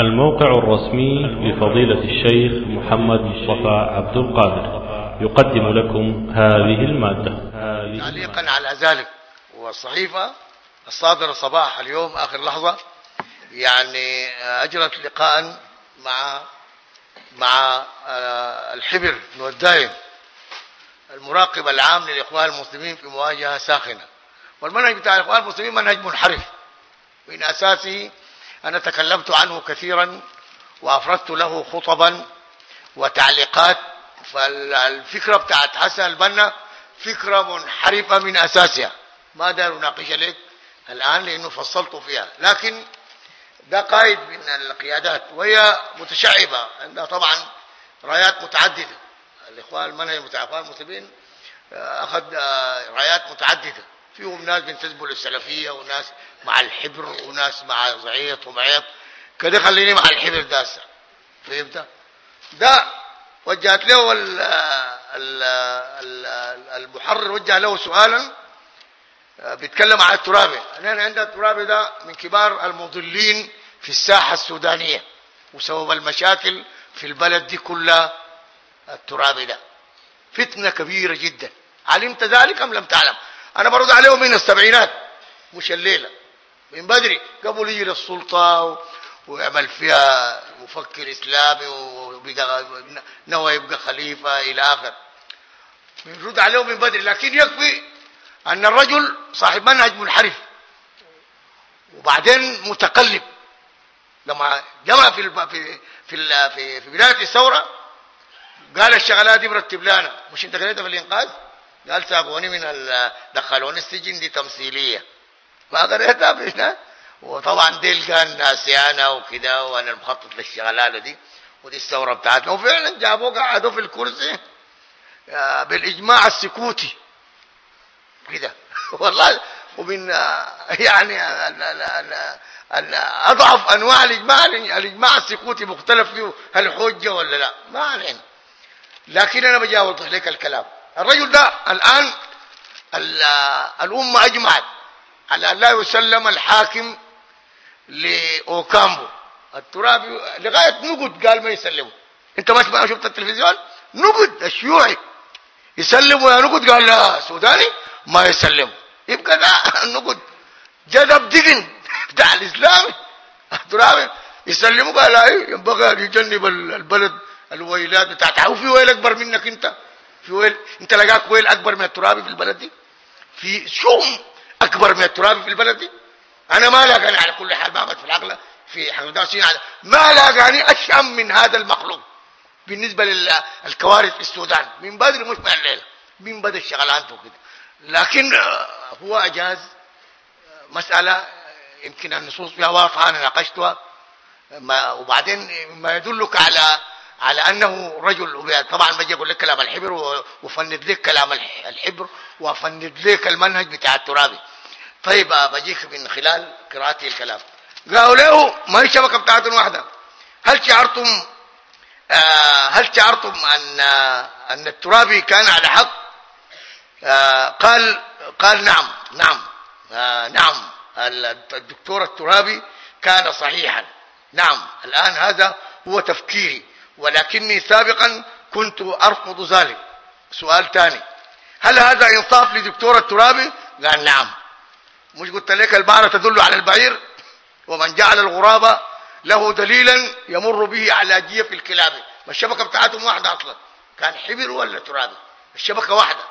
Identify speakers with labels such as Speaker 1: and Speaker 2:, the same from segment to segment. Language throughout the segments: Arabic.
Speaker 1: الموقع الرسمي لفضيلة الشيخ محمد مصطفى عبد القادر. يقدم لكم هذه المادة.
Speaker 2: تعليقا على ذلك والصحيفة الصادرة صباح اليوم آخر لحظة. يعني أجرت لقاء مع مع الحبر بن المراقب العام للإخوان المسلمين في مواجهة ساخنة. والمنهج بتاع الإخوان المسلمين منهج منحرف من أساسه أنا تكلمت عنه كثيرا وأفردت له خطبا وتعليقات فالفكرة بتاعت حسن البنا فكرة منحرفة من أساسها. ما دار أناقش لك الآن لأنه فصلت فيها. لكن ده قائد من القيادات وهي متشعبة عندها طبعا رايات متعددة. الإخوان المنهج الإخوان المسلمين أخذ رايات متعددة. فيهم ناس بينتسبوا للسلفية وناس مع الحبر وناس مع زعيط ومعيط كده خليني مع الحبر ده فهمت؟ ده وجهت له ال ال ال المحرر وجه له سؤالا بيتكلم عن الترابي إحنا عندنا الترابي ده من كبار المضلين في الساحة السودانية وسبب المشاكل في البلد دي كلها الترابي ده. فتنة كبيرة جدا. علمت ذلك أم لم تعلم؟ أنا برد عليهم من السبعينات مش الليلة. من بدري قبل يجي للسلطة ويعمل فيها مفكر إسلامي وبقى نوى يبقى خليفة إلى آخر. بنرد عليهم من بدري لكن يكفي أن الرجل صاحب منهج منحرف وبعدين متقلب. لما جمع في في في في, في بداية الثورة قال الشغلات دي مرتب لنا. مش انت قريتها في الإنقاذ؟ قال ساقوني من دخلوني السجن دي تمثيلية. ما قريتها فينا وطبعا ديل كان ناسيانا وكده وأنا المخطط للشغلانة دي ودي الثورة بتاعتنا. وفعلا جابوه قعدوا في الكرسي بالإجماع السكوتي. كده. والله ومن يعني أضعف أنواع الإجماع الإجماع السكوتي مختلف فيه هل حجة ولا لا؟ ما علينا. لكن أنا بجاوب لك الكلام. الرجل ده الآن الأمة أجمعت على أن لا يسلم الحاكم لأوكامبو. الترابي لغاية نقد قال ما يسلمه. أنت ما شفت التلفزيون؟ نقد الشيوعي. يسلموا يا نقد قال لا سوداني ما يسلم يبقى ده النقد جذب دقن. بتاع الاسلامي الترابي يسلموا قال لا ينبغي يجنب البلد الويلات بتاعتها. وفي ويل أكبر منك أنت. في ويل انت لقاك ويل أكبر من الترابي في البلد دي؟ في شوم أكبر من الترابي في البلد دي؟ أنا ما لاقاني على كل حال ما في العقل في على ما لاقاني أشأم من هذا المخلوق بالنسبة للكوارث في السودان من بدري مش من الليلة من بدا الشغلانته كده لكن هو أجاز مسألة يمكن النصوص فيها واضحة أنا ناقشتها وبعدين ما يدلك على على أنه رجل طبعا بجي أقول لك كلام الحبر وفند لك كلام الحبر وافند لك المنهج بتاع الترابي. طيب بجيك من خلال قراءتي الكلام. قالوا له ما هي الشبكه بتاعتهم واحدة؟ هل شعرتم آه هل شعرتم أن أن الترابي كان على حق؟ آه قال قال نعم نعم آه نعم. الدكتور الترابي كان صحيحا. نعم الآن هذا هو تفكيري. ولكني سابقا كنت أرفض ذلك. سؤال ثاني. هل هذا إنصاف لدكتور الترابي قال نعم. مش قلت لك البعرة تدل على البعير؟ ومن جعل الغراب له دليلا يمر به على جيف الكلاب. ما الشبكة بتاعتهم واحدة أصلا. كان حبر ولا ترابي؟ الشبكة واحدة.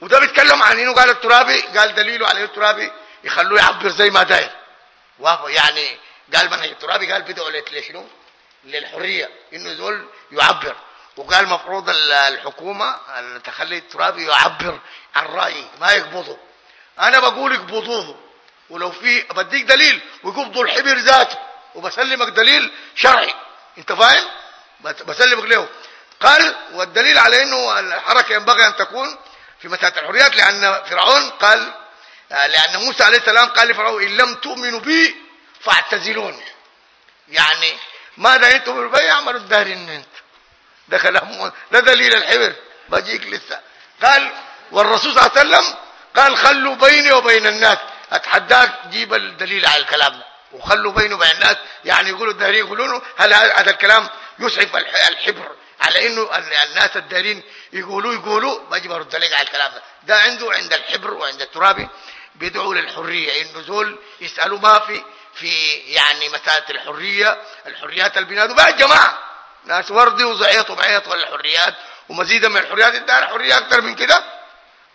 Speaker 2: وده بيتكلم عن إنه قال الترابي قال دليله على الترابي يخلوه يعبر زي ما داير. يعني قال من الترابي؟ قال بدأوا لشنو للحرية إنه زول يعبر. وقال مفروض الحكومة تخلي الترابي يعبر عن رأيه ما يقبضه. أنا بقول اقبضوه. ولو في بديك دليل ويقبضوا الحبر ذاته. وبسلمك دليل شرعي. أنت فاهم؟ بسلمك له. قال والدليل على إنه الحركة ينبغي أن تكون في مساله الحريات لأن فرعون قال لأن موسى عليه السلام قال لفرعون إن لم تؤمنوا بي فاعتزلون. يعني ماذا أنتم بالبيع اعملوا الدارين أنت. ده كلام ده دليل الحبر. بجيك لسه. قال والرسول صلى الله عليه وسلم قال خلوا بيني وبين الناس. أتحداك؟ جيب الدليل على الكلام ده. وخلوا بينه وبين الناس. يعني يقولوا الدارين يقولون هل هذا الكلام يسعف الحبر على إنه الناس الدارين يقولوا يقولوا؟ بجي برد عليك على الكلام ده. ده عنده عند الحبر وعند الترابي بيدعوا للحرية. إنه زول يسالوا ما في في يعني مسألة الحرية الحريات البناء بقى الجماعه ناس وردي وزعيط بعيط ولا الحريات. ومزيدا من الحريات الدار حرية أكثر من كده.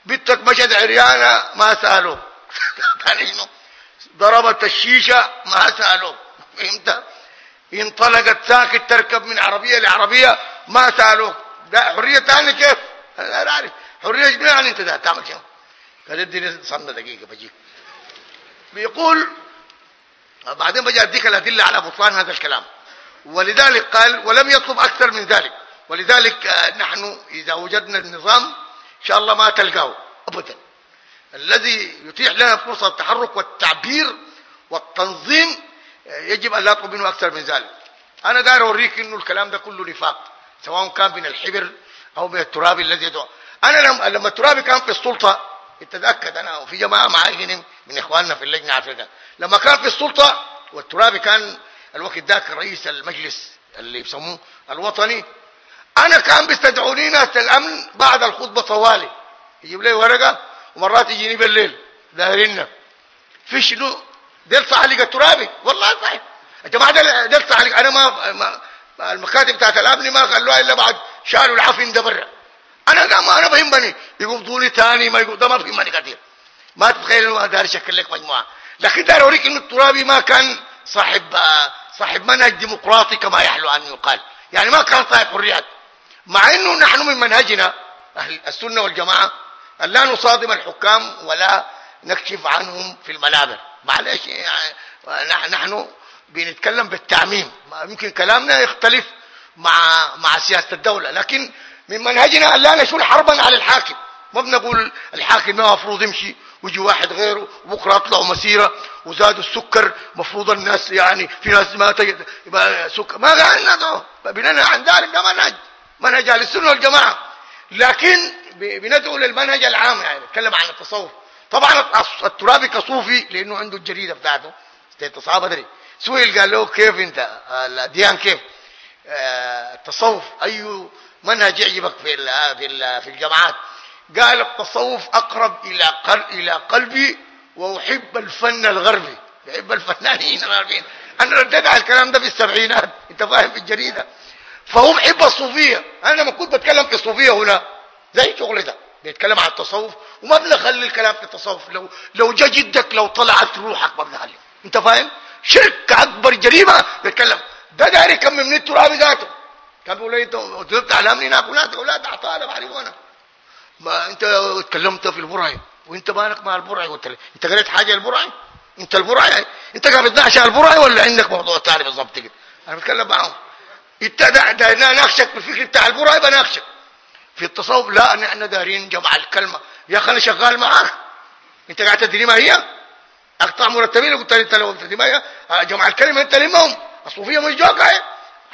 Speaker 2: بنتك مشت عريانة ما سألوا. ضربت الشيشة ما سألوا. فهمت؟ انطلقت ساكت تركب من عربية لعربية ما سالوك ده حرية ثانية كيف؟ أنا لا اعرف حرية شنو يعني أنت ده تعمل شنو؟ قال اديني صنة دقيقه بجيك. بيقول بعدين بجي أديك الأدلة على بطلان هذا الكلام ولذلك قال ولم يطلب أكثر من ذلك. ولذلك آه، نحن إذا وجدنا النظام إن شاء الله ما تلقاه ابدا. الذي يتيح لنا فرصة التحرك والتعبير والتنظيم آه، يجب أن لا يطلب منه أكثر من ذلك. أنا داير أوريك إنه الكلام ده كله نفاق سواء كان من الحبر أو من التراب الذي يدعو. أنا لما الترابي كان في السلطة اتذكر أنا وفي جماعة معي هنا من اخواننا في اللجنة عارفين لما كان في السلطة والترابي كان الوقت ذاك رئيس المجلس اللي بيسموه الوطني أنا كان بيستدعوني ناس الأمن بعد الخطبة طوالي. يجيب لي ورقة ومرات يجيني بالليل دايرنا في شنو؟ ديل صحلق الترابي والله صحيح. يا جماعة ديل صحلق أنا ما, ما المكاتب بتاعت الأمن ما خلوها إلا بعد شالوا العفن ده برا أنا لا ما أنا بهمني يقبضوني ثاني ما يقول ده ما بهمني كثير ما تتخيل إنه داري شكل لك مجموعة. لكن دار اوريك إنه الترابي ما كان صاحب صاحب منهج ديمقراطي كما يحلو أن يقال. يعني ما كان صاحب حريات. مع إنه نحن من منهجنا أهل السنة والجماعة أن لا نصادم الحكام ولا نكشف عنهم في المنابر. معلش يعني نحن بنتكلم بالتعميم. يمكن كلامنا يختلف مع مع سياسة الدولة. لكن من منهجنا أن لا نشول حربا على الحاكم. ما بنقول الحاكم ما المفروض يمشي ويجي واحد غيره وبكرة يطلعوا مسيرة وزادوا السكر. مفروض الناس يعني في ناس ما تجد يبقى سكر. ما قالنا بننا عن ذلك ده منهج. منهج أهل السنة والجماعة. لكن بندعو للمنهج العام يعني. نتكلم عن التصوف. طبعا الترابي كصوفي لأنه عنده الجريدة بتاعته. استصحاب ادري سئل قال له كيف انت؟ الاديان كيف؟ آه، التصوف. أي منهج يعجبك في في في الجامعات. قال التصوف أقرب إلى إلى قلبي وأحب الفن الغربي. يحب الفنانين الغربيين. أنا رديت على الكلام ده في السبعينات أنت فاهم في الجريدة. فهم حب الصوفية. أنا لما كنت بتكلم في الصوفية هنا زي شغل ده. بيتكلم عن التصوف وما بنخلي الكلام في التصوف. لو لو جا جدك لو طلعت روحك ما بنخلي أنت فاهم؟ شرك أكبر جريمة بيتكلم ده داري كم من التراب ذاته. كان بيقول لي انت على امني هناك هناك أولاد اعطانا بعرفونا ما انت اتكلمت في البرعي وانت مالك مع البرعي؟ قلت انت قريت حاجة البرعي انت البرعي؟ انت بتناقش على البرعي ولا عندك موضوع ثاني بالضبط كده؟ أنا بتكلم معاهم. انت ده, ده ناقشك بالفكر بتاع البرعي بناقشك في التصوف لا إحنا دارين جمع الكلمة. يا أخي أنا شغال معاك. انت قاعد تدري ما هي؟ اقطع مرتبين قلت لي انت لو تدري ما هي؟ جمع الكلمة انت لمهم. الصوفيه مش جوك هاي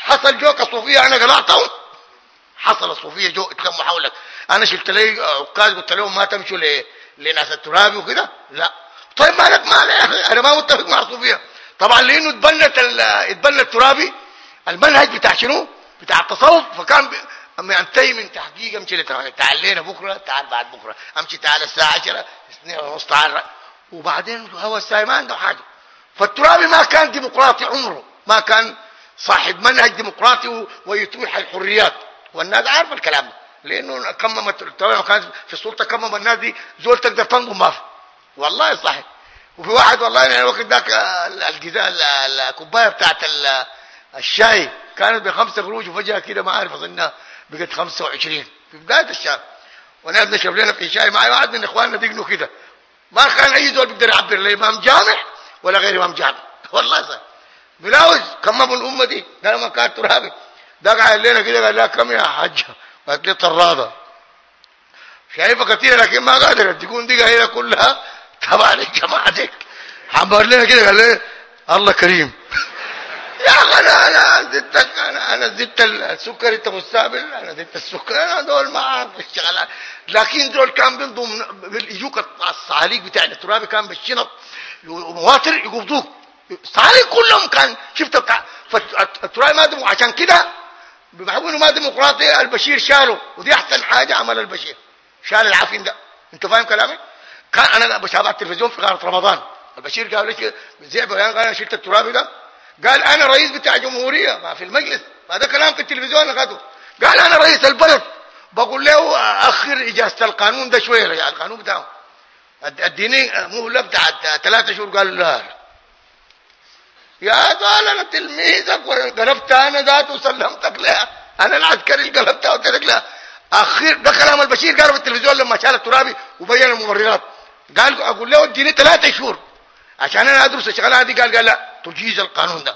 Speaker 2: حصل جوك الصوفيه أنا قلعتهم حصل الصوفيه جو اتلموا حولك أنا شلت لي عكاز قلت لهم ما تمشوا لناس الترابي وكده؟ لا. طيب مالك مال يا أخي؟ أنا ما متفق مع الصوفيه طبعا لأنه اتبنت اتبنى الترابي. المنهج بتاع شنو؟ بتاع التصوف. فكان أما انتهي من تحقيق أمشي تعال لينا بكرة تعال بعد بكرة. أمشي تعال الساعة 10 2 ونص تعال وبعدين هو الساعة ما عنده حاجة. فالترابي ما كان ديمقراطي عمره ما كان صاحب منهج ديمقراطي ويتيح الحريات. والناس عارفة الكلام ده. لأنه كمم الترابي كان في السلطة كمم الناس دي زول تقدر تنظم ما في. والله صحيح. وفي واحد والله أنا الوقت ذاك الجزاء الكوباية بتاعت الشاي كانت بخمسة قروش وفجأة كده ما عارف اظنها بقت 25 في بداية الشهر. ونحن بنشرب لنا في شاي. معي واحد من إخواننا دقنوا كده. ما كان أي زول بيقدر يعبر لا إمام جامع ولا غير إمام جامع. والله صح ملاوز كم الأمة دي؟ ده لما كان ترابي ده قاعد لنا كده قال لها كم يا حاجة قالت لي طرادة. شايفة كثيره لكن ما قادرة. تكون دي قايلة كلها تبع الجماعه ديك حمر لنا كده قال لي الله كريم. يا أخي أنا أنا زدتك أنا أنا زدت السكر أنت مستقبل أنا زدت السكر. أنا دول معاك في الشغلات لكن دول كان بينضم يجوك الصعاليق بتاع الترابي كان بالشنط. ومواتر يقبضوك. صالح كلهم كان شفت الترابي ما دموا عشان كده إنه ما ديمقراطي البشير شاله ودي أحسن حاجة عمل البشير. شال العفن ده. أنت فاهم كلامي؟ كان أنا بشاهد التلفزيون في قناه رمضان. البشير قال ليش بيان قال أنا شلت الترابي ده. قال أنا رئيس بتاع جمهورية ما في المجلس. هذا كلام في التلفزيون أخذه. قال أنا رئيس البلد. بقول له أخر إجازة القانون ده شوية يا القانون بتاعه. اديني مهله بتاعت ثلاثة شهور قال لا. يا قال أنا تلميذك وقلبت أنا ذات وسلمتك لها. أنا العسكري اللي قلبتها وقلت لها. أخير ده كلام البشير قال في التلفزيون لما شال الترابي وبين المبررات. قال أقول له اديني ثلاثة شهور. عشان أنا أدرس الشغلانة دي قال قال لا تجيز القانون ده.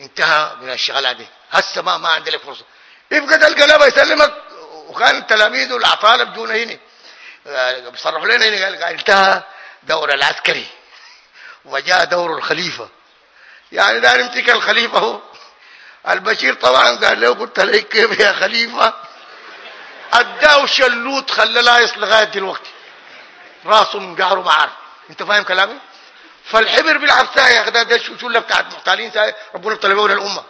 Speaker 2: انتهى من الشغلانة دي. هسه ما ما عندي لك فرصة. يبقى ده القلبه يسلمك. وكان التلاميذ والاعطال بجونا هنا بيصرحوا لنا هنا قال انتهى دور العسكري. وجاء دور الخليفة. يعني ده نمسك الخليفه هو. البشير طبعا قال له قلت لك كيف يا خليفة؟ أداه شلوت خلى لايص لغاية دلوقتي. راسه من عارف. أنت فاهم كلامي؟ فالحبر بيلعب ساي ده ده شو شو بتاعت محتالين ساي؟ ربنا طلبوا الامه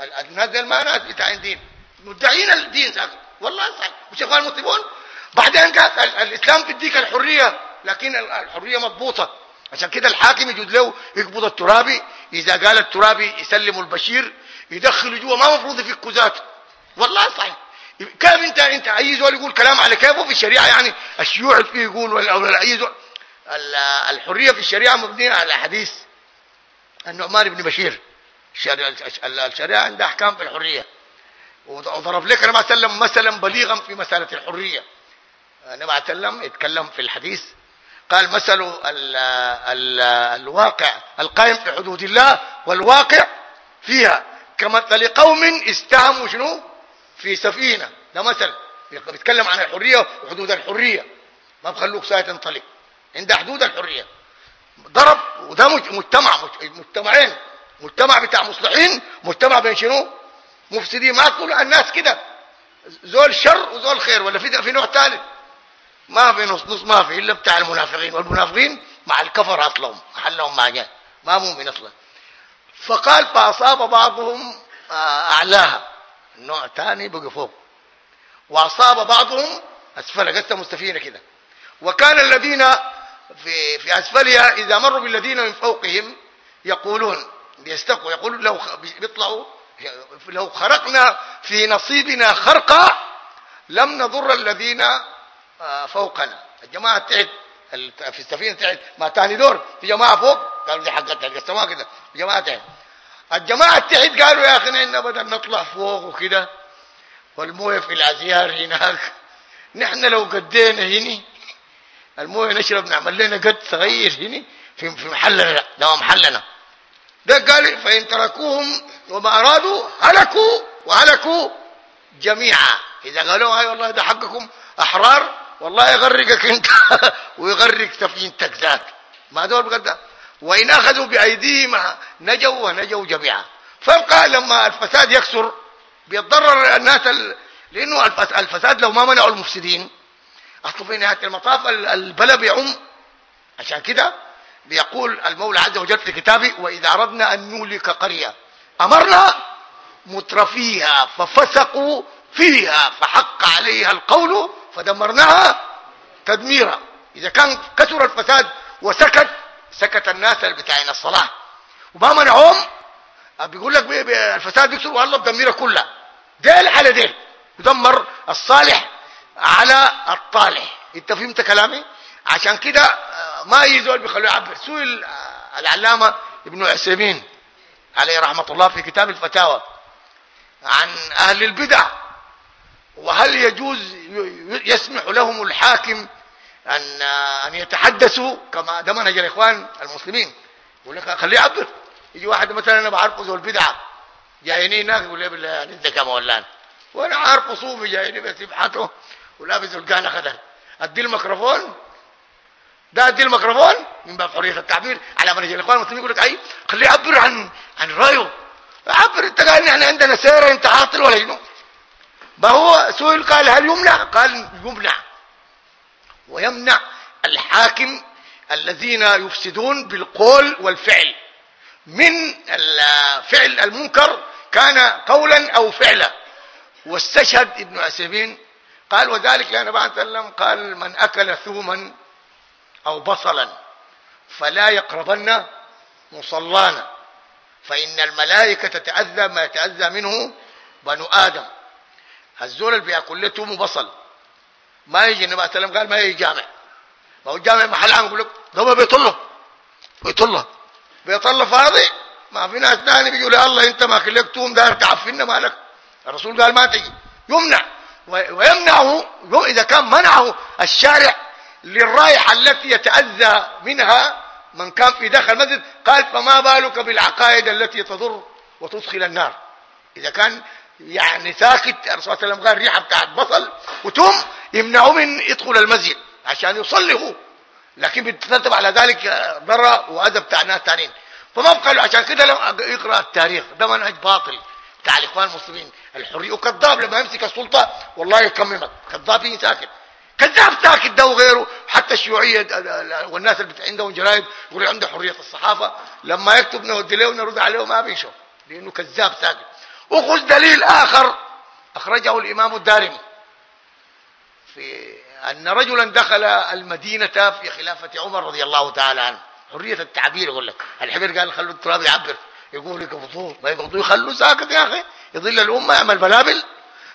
Speaker 2: الناس دي ما ناس بتاعين دين مدعين الدين ساكت والله صح. مش إخوان المسلمون؟ بعدين قال الإسلام بيديك الحرية لكن الحرية مضبوطة. عشان كده الحاكم يجوز له يقبض الترابي إذا قال الترابي يسلموا البشير يدخلوا جوا ما مفروض يفكوا ذاته والله صحيح. كيف انت أنت أي زول يقول كلام على كيفه في الشريعة؟ يعني الشيوعي يقول؟ ولا أي زول. الحرية في الشريعة مبنية على حديث النعمان بن بشير الشريعه عندها أحكام في الحرية. وضرب لك الله عليه وسلم مثلا بليغا في مسألة الحرية. الله عليه وسلم يتكلم في الحديث قال مثل ال ال الواقع القائم في حدود الله والواقع فيها. كمثل قوم استهموا شنو؟ في سفينة. ده مثل. بيتكلم عن الحرية وحدود الحرية. ما بخلوك ساعه تنطلق عند حدود الحرية. ضرب وده مجتمع مجتمعين. مجتمع بتاع مصلحين مجتمع بين شنو؟ مفسدين. ما كل الناس كده. زول شر وزول خير. ولا في في نوع ثالث ما في نص نص ما في إلا بتاع المنافقين والمنافقين مع الكفر أصلهم محلهم ما جاء ما مؤمن أصلا. فقال فأصاب بعضهم أعلاها. النوع الثاني بقى فوق. وأصاب بعضهم اسفلها قسموا السفينه كده. وكان الذين في في أسفلها إذا مروا بالذين من فوقهم يقولون بيستقوا يقولون لو بيطلعوا لو خرقنا في نصيبنا خرقا لم نضر الذين فوقنا. الجماعة تحت في السفينة تحت ما ثاني دور في جماعة فوق. قالوا دي حقتها قسموها كده. جماعة تحت الجماعة تحت قالوا يا أخي إحنا بدل نطلع فوق وكده والموية في الازيار هناك. نحن لو قدينا هنا الموية نشرب نعمل لنا قد صغير هنا في في محلنا. ده محلنا. ده قال فإن تركوهم وما أرادوا هلكوا وهلكوا جميعا. إذا قالوا هاي والله ده حقكم أحرار. والله يغرقك انت ويغرق سفينتك ذات ما دول بقدر. وإن أخذوا بايديهم نجوا ونجوا جميعا. فيبقى لما الفساد يكثر بيتضرر الناس ال... لأنه الفساد لو ما منعوا المفسدين. أصل في نهاية المطاف البلد بيعم عشان كده بيقول المولى عز وجل في كتابه وإذا أردنا أن نهلك قرية أمرنا مترفيها ففسقوا فيها فحق عليها القول فدمرناها تدميرا. إذا كان كثر الفساد وسكت سكت الناس اللي بتاعين الصلاه وما منعهم بيقول لك الفساد بيكثر والله بدمرها كلها. ديل على ديل. يدمر الصالح على الطالح. إنت فهمت كلامي؟ عشان كده ما يزول بيخلوه يعبر. سئل العلامة ابن عثيمين عليه رحمة الله في كتاب الفتاوى عن أهل البدع. وهل يجوز يسمح لهم الحاكم ان أن يتحدثوا كما ده منهج الاخوان المسلمين؟ يقول لك خليه يعبر. يجي واحد مثلا أنا بعرفه ذو البدعه جايني هناك يقول لي بالله أنت كما ولان وأنا عارفه صوفي جايني بس يبحثه ولابس زلقان خدر أدي الميكروفون. ده أدي الميكروفون. من باب حرية التعبير. على منهج الاخوان المسلمين يقول لك أي خليه يعبر عن عن رأيه. عبر. أنت قال إحنا عندنا سيره أنت عاطل ولا شنو؟ ما هو سئل قال هل يمنع؟ قال يمنع. ويمنع الحاكم الذين يفسدون بالقول والفعل. من الفعل المنكر كان قولا أو فعلا. واستشهد ابن عثيمين. قال وذلك لأن بعد وسلم قال من أكل ثوما أو بصلا فلا يقربن مصلانا. فإن الملائكة تتأذى ما يتأذى منه بنو آدم. الزول اللي بياكل له ثوم وبصل ما يجي النبي صلى الله قال ما يجي جامع. ما هو الجامع محل عام يقول لك ده بيطله بيطله بيطله فاضي. ما في ناس ثاني بيقولوا يا الله انت ما كلك توم داير تعفنا مالك. الرسول قال ما تجي. يمنع. ويمنعه. إذا كان منعه الشارع للرائحه التي يتأذى منها من كان في داخل المسجد قال فما بالك بالعقائد التي تضر وتدخل النار. إذا كان يعني ساكت الرسول صلى الله عليه وسلم قال ريحة بتاعت بصل وتم يمنعوا من يدخل المسجد عشان يصلي هو لكن بتترتب على ذلك ضرر واذى بتاع ناس ثانيين فما بقى عشان كده يقرأ التاريخ. ده منهج باطل. بتاع الإخوان المسلمين. الحرية وكذاب لما يمسك السلطة والله يكممك. كذابين ساكت. كذاب ساكت ده وغيره. حتى الشيوعية والناس اللي عندهم جرايد يقولوا عنده حرية الصحافة. لما يكتب نودي له ونرد عليه ما بيشوف. لأنه كذاب ساكت. وخذ دليل آخر. أخرجه الإمام الدارمي. في أن رجلا دخل المدينة في خلافة عمر رضي الله تعالى عنه. حرية التعبير يقول لك. الحبر قال خلوا التراب يعبر. يقول لك فضول ما يقضوا يخلوا ساكت يا أخي. يضل الأمة يعمل بلابل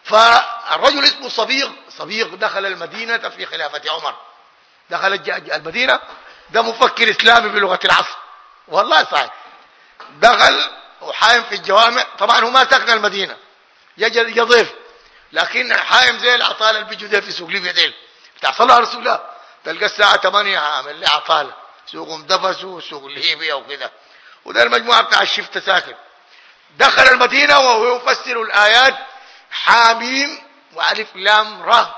Speaker 2: فالرجل اسمه صبيغ. صبيغ دخل المدينة في خلافة عمر. دخل المدينة. ده مفكر إسلامي بلغة العصر. والله صحيح. دخل وحايم في الجوامع طبعا هو ما سكن المدينة. يجي ضيف لكن حايم زي العطاله اللي بيجوا في سوق ليبيا ديل. بتاع صلاه رسول الله تلقى الساعة 8 عامل لي عطاله سوق مدفسو سوق ليبيا وكذا. وده المجموعة بتاع الشفت ساكن. دخل المدينة وهو يفسر الآيات. حاميم وألف لام را.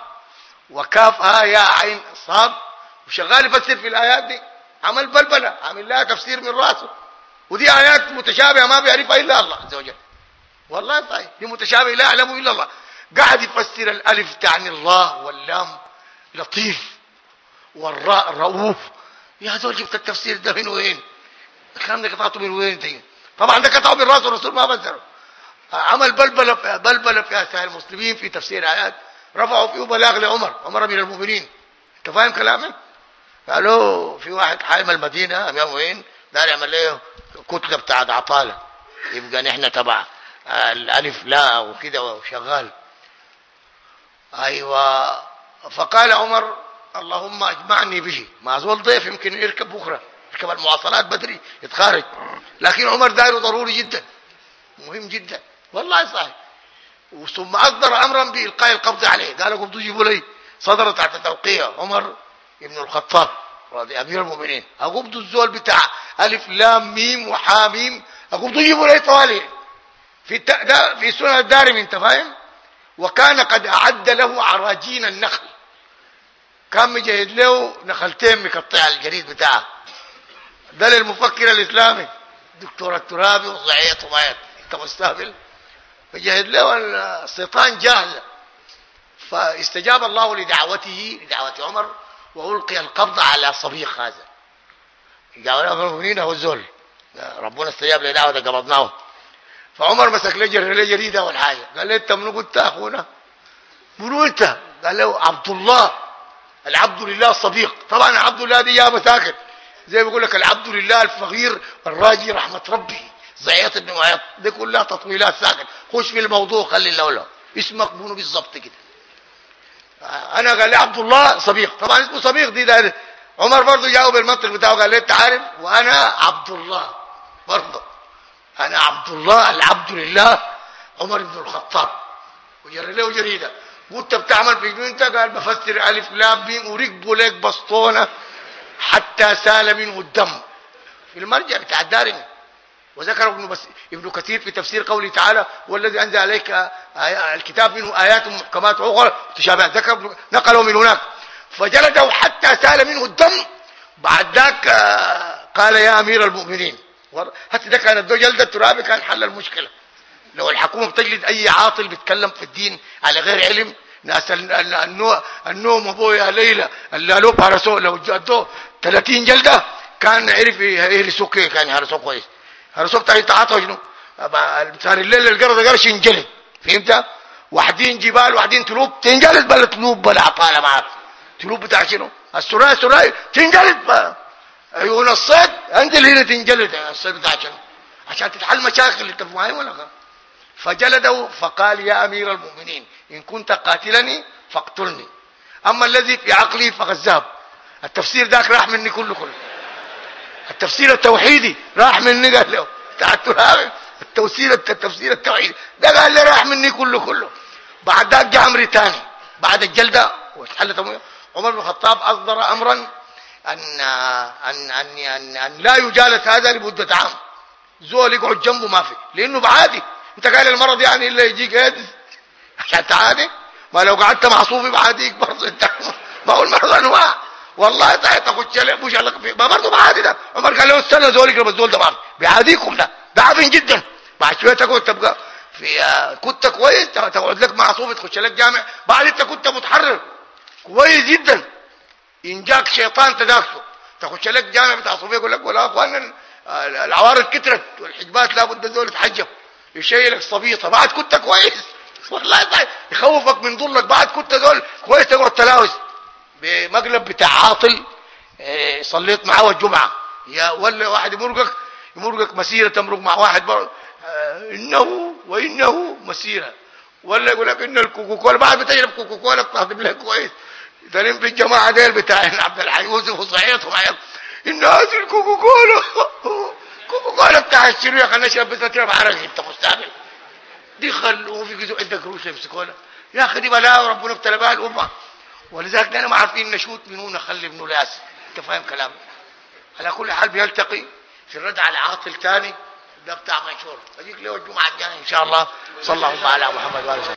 Speaker 2: وكاف ها يا عين صاد وشغال يفسر في الآيات دي. عمل بلبلة. عامل لها تفسير من راسه. ودي آيات متشابهة ما بيعرفها إلا الله عز وجل. والله صحيح دي متشابهة لا يعلمه إلا الله. قاعد يفسر الألف تعني الله واللام لطيف والراء رؤوف. يا زول جبت التفسير ده من وين؟ الكلام ده قطعته من وين دي طبعا ده قطعه من رأس الرسول ما فسره عمل بلبلة بلبلة في اسائل المسلمين في تفسير آيات. رفعوا فيه بلاغ لعمر عمر من المؤمنين. أنت فاهم كلامي؟ قالوا في واحد حايم المدينة أمام وين؟ دار يعمل له كتلة بتاعت عطالة. يبقى نحن تبع الألف لا وكده وشغال. أيوه. فقال عمر اللهم اجمعني به. ما زول ضيف يمكن يركب بكرة يركب المواصلات بدري يتخارج. لكن عمر دايره ضروري جدا. مهم جدا. والله صحيح. ثم اصدر امرا بإلقاء القبض عليه. قال قبضوا جيبوا لي صدر تحت توقيع. عمر ابن الخطاب. رضي أمير المؤمنين. اقبضوا الزول بتاع ألف لام ميم وحاميم اقبضوا جيبوا لي طوالي. في ده في سنن الدارمي أنت فاهم؟ وكان قد أعد له عراجين النخل. كان مجهد له نخلتين مقطع الجريد بتاعه. ده للمفكر الإسلامي. دكتور الترابي وضعيه طبيعت أنت مستهبل. فجهد له الشيطان جاهل. فاستجاب الله لدعوته لدعوة عمر. وألقي القبض على صبيخ هذا. جاء المؤمنين هو الزول. ربنا استجاب لدعوته قبضناه. فعمر مسك له جري جريده والحاجة قال له أنت منو قلت أخونا؟ منو أنت؟ قال له عبد الله العبد لله الصديق طبعا العبد لله دي جابه ساكت. زي بيقول لك العبد لله الفقير الراجي رحمة ربي زيات معيط. دي كلها تطويلات ساكت. خش في الموضوع خلي الاولى اسمك منو بالظبط كده؟ أنا قال لي عبد الله صبيغ طبعا اسمه صبيغ دي ده عمر برضه جاوب المنطق بتاعه قال لي أنت عارف؟ وأنا عبد الله برضه. أنا عبد الله العبد لله عمر بن الخطاب. وجري له جريدة. وانت بتعمل في انت قال بفسر ألف لام ميم وركبوا لك بسطونة حتى سال منه الدم. في المرجع بتاع الدارمي. وذكر ابن بس ابن كثير في تفسير قوله تعالى والذي أنزل عليك الكتاب منه آيات محكمات أخرى تشابهات. ذكر نقله من هناك. فجلده حتى سال منه الدم. بعد ذاك قال يا أمير المؤمنين. حتى ده كانت ده جلده ترابي كان حل المشكلة. لو الحكومة بتجلد أي عاطل بيتكلم في الدين على غير علم ناس النوم ابويا ليلى اللي له بارسو لو جدوه 30 جلدة كان عرف يهرسوا كان يهرسوا كويس. الرسول بتاع انت عطوا شنو ثاني الليل القرد قرش ينجلد فهمت؟ واحدين جبال واحدين تلوب. تنجلد بلا تلوب بلا عطاله معك تلوب بتاع شنو؟ السراي سراي تنجلد عيون الصيد. انزل هنا تنجلد الصيد بتاع شنو؟ عشان تتحل مشاكل انت فاهم ولا فجلده فقال يا أمير المؤمنين إن كنت قاتلني فاقتلني. أما الذي في عقلي فغذاب التفسير ذاك راح مني كله كله. التفسير التوحيدي راح مني قال له تعال التفسير التفسير التوحيدي. ده قال لي راح مني كله كله. بعد ذاك جاء أمر ثاني بعد الجلدة وحلت عمر بن الخطاب أصدر امرا ان ان ان, أن, أن لا يجالس هذا لمدة عام. زول يقعد جنبه ما في لأنه بعادي. أنت قال المرض يعني إلا يجيك إيدز؟ عشان تعادي؟ ما لو قعدت مع صوفي بعاديك برضه أنت ما هو المرض أنواع. والله انت تخش مش ما برضه بعادي ده. عمر قال له استنى زول يقرب الزول ده معك بيعاديكم ده. ده عظيم جدا. بعد شوية تقعد تبقى في آه، كنت كويس تقعد لك مع تخش لك جامع. بعد انت كنت متحرر. كويس جدا. إن جاك شيطان تداخله. تخش لك جامع بتاع صوفي يقول لك ولا اخوانا العوارض كترت والحجبات لابد زول يتحجب. يشيلك صبيطه بعد كنت كويس. والله يخوفك من ضلك. بعد كنت زول كويس تقعد تلاوز بمقلب بتاع عاطل إيه، صليت معاه الجمعة. يا ولا واحد يمرقك يمرقك مسيرة تمرق مع واحد بر... آه، إنه وإنه مسيرة. ولا يقول لك إن الكوكوكولا بعد ما تشرب كوكوكولا بتهضم لك كويس. تنم في الجماعة ديل بتاع عبد الحي يوسف وصحيتهم إن هذه الكوكوكولا كوكوكولا بتاع الشريعة خلينا نشرب بس تشرب عرق أنت مستعمل. دي خلوه في عندك روس يمسكونا يا أخي دي بلاء وربنا ابتلى بها الامه ولذلك إحنا ما عارفين نشوت منو نخلي منو لاس أنت فاهم كلامي. على كل حال بيلتقي في الرد على عاطل ثاني ده بتاع منشور اجيك له الجمعة الجاية إن شاء الله. صلى الله على محمد وعلى